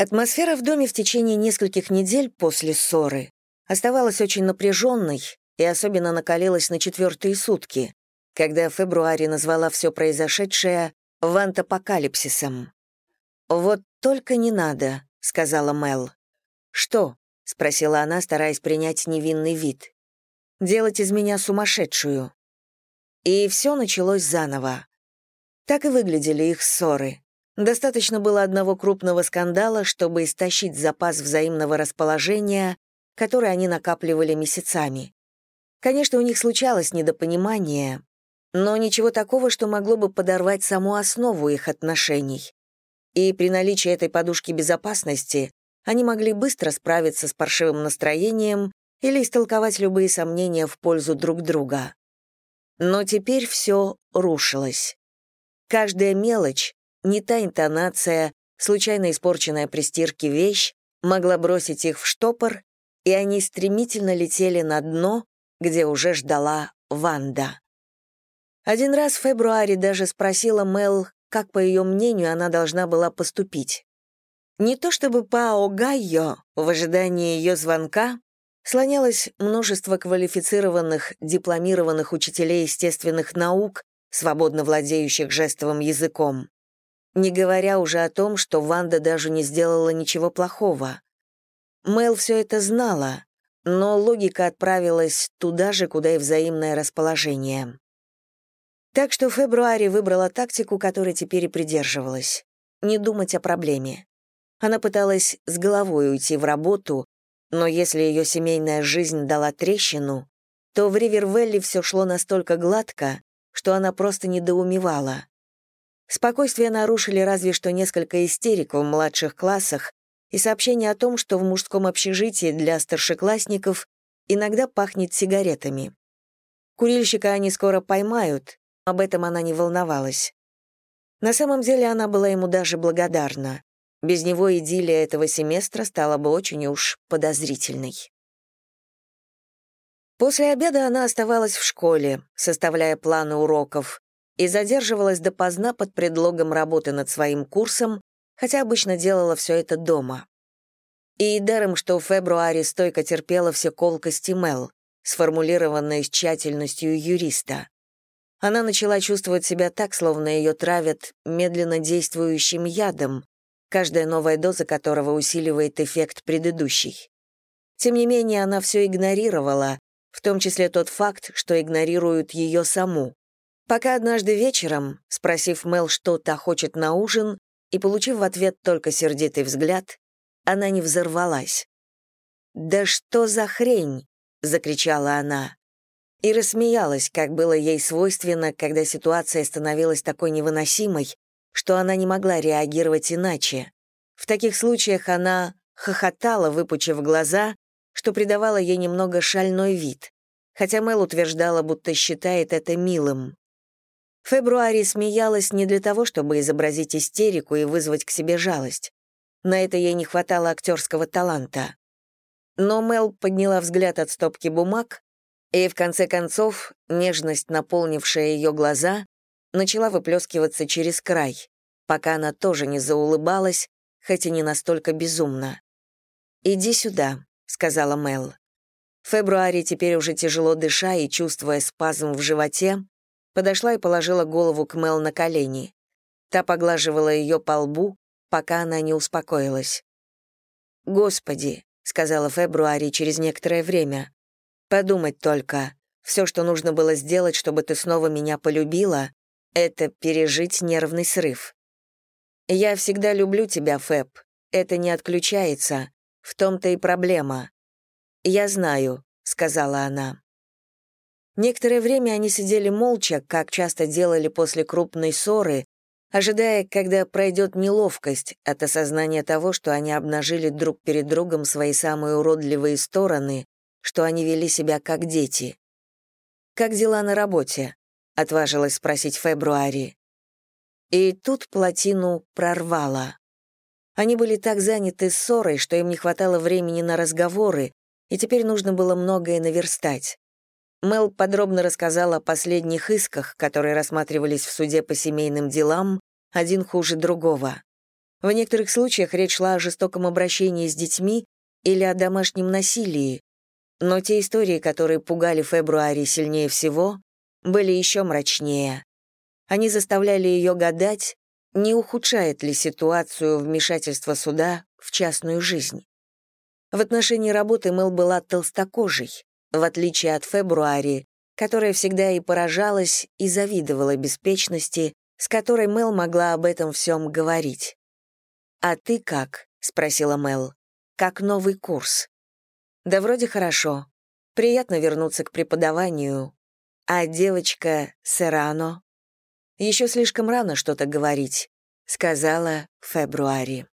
Атмосфера в доме в течение нескольких недель после ссоры оставалась очень напряженной и особенно накалилась на четвертые сутки, когда в февруаре назвала все произошедшее «вантапокалипсисом». «Вот только не надо», — сказала Мел. «Что?» — спросила она, стараясь принять невинный вид. «Делать из меня сумасшедшую». И все началось заново. Так и выглядели их ссоры. Достаточно было одного крупного скандала, чтобы истощить запас взаимного расположения, который они накапливали месяцами. Конечно, у них случалось недопонимание, но ничего такого, что могло бы подорвать саму основу их отношений. И при наличии этой подушки безопасности они могли быстро справиться с паршивым настроением или истолковать любые сомнения в пользу друг друга. Но теперь все рушилось. Каждая мелочь, не та интонация, случайно испорченная при стирке вещь, могла бросить их в штопор, и они стремительно летели на дно, где уже ждала Ванда. Один раз в февруаре даже спросила Мел, как, по ее мнению, она должна была поступить. Не то чтобы Пао Гайо, в ожидании ее звонка, слонялось множество квалифицированных, дипломированных учителей естественных наук, свободно владеющих жестовым языком не говоря уже о том, что Ванда даже не сделала ничего плохого. Мэл все это знала, но логика отправилась туда же, куда и взаимное расположение. Так что в февруаре выбрала тактику, которой теперь и придерживалась — не думать о проблеме. Она пыталась с головой уйти в работу, но если ее семейная жизнь дала трещину, то в Ривервелли все шло настолько гладко, что она просто недоумевала. Спокойствие нарушили разве что несколько истерик в младших классах и сообщение о том, что в мужском общежитии для старшеклассников иногда пахнет сигаретами. Курильщика они скоро поймают, об этом она не волновалась. На самом деле она была ему даже благодарна. Без него идиллия этого семестра стала бы очень уж подозрительной. После обеда она оставалась в школе, составляя планы уроков, и задерживалась допоздна под предлогом работы над своим курсом, хотя обычно делала все это дома. И даром, что в февруаре стойко терпела все колкости Мел, сформулированные с тщательностью юриста. Она начала чувствовать себя так, словно ее травят медленно действующим ядом, каждая новая доза которого усиливает эффект предыдущей. Тем не менее, она все игнорировала, в том числе тот факт, что игнорируют ее саму, Пока однажды вечером, спросив Мел, что та хочет на ужин, и получив в ответ только сердитый взгляд, она не взорвалась. «Да что за хрень?» — закричала она. И рассмеялась, как было ей свойственно, когда ситуация становилась такой невыносимой, что она не могла реагировать иначе. В таких случаях она хохотала, выпучив глаза, что придавало ей немного шальной вид, хотя Мел утверждала, будто считает это милым. Фебруари смеялась не для того, чтобы изобразить истерику и вызвать к себе жалость. На это ей не хватало актерского таланта. Но Мел подняла взгляд от стопки бумаг, и, в конце концов, нежность, наполнившая ее глаза, начала выплескиваться через край, пока она тоже не заулыбалась, хоть и не настолько безумно. «Иди сюда», — сказала Мел. Фебруари теперь уже тяжело дыша и чувствуя спазм в животе, подошла и положила голову к Мел на колени. Та поглаживала ее по лбу, пока она не успокоилась. «Господи», — сказала Фебруари через некоторое время, «подумать только, все, что нужно было сделать, чтобы ты снова меня полюбила, это пережить нервный срыв. Я всегда люблю тебя, Феб, это не отключается, в том-то и проблема. Я знаю», — сказала она. Некоторое время они сидели молча, как часто делали после крупной ссоры, ожидая, когда пройдет неловкость от осознания того, что они обнажили друг перед другом свои самые уродливые стороны, что они вели себя как дети. «Как дела на работе?» — отважилась спросить Фебруари. И тут плотину прорвало. Они были так заняты ссорой, что им не хватало времени на разговоры, и теперь нужно было многое наверстать. Мел подробно рассказала о последних исках, которые рассматривались в суде по семейным делам, один хуже другого. В некоторых случаях речь шла о жестоком обращении с детьми или о домашнем насилии, но те истории, которые пугали Фебруари сильнее всего, были еще мрачнее. Они заставляли ее гадать, не ухудшает ли ситуацию вмешательство суда в частную жизнь. В отношении работы Мэл была толстокожей, в отличие от Фебруари, которая всегда и поражалась, и завидовала беспечности, с которой Мэл могла об этом всем говорить. «А ты как?» — спросила Мэл. «Как новый курс?» «Да вроде хорошо. Приятно вернуться к преподаванию. А девочка Серано?» «Еще слишком рано что-то говорить», — сказала Фебруари.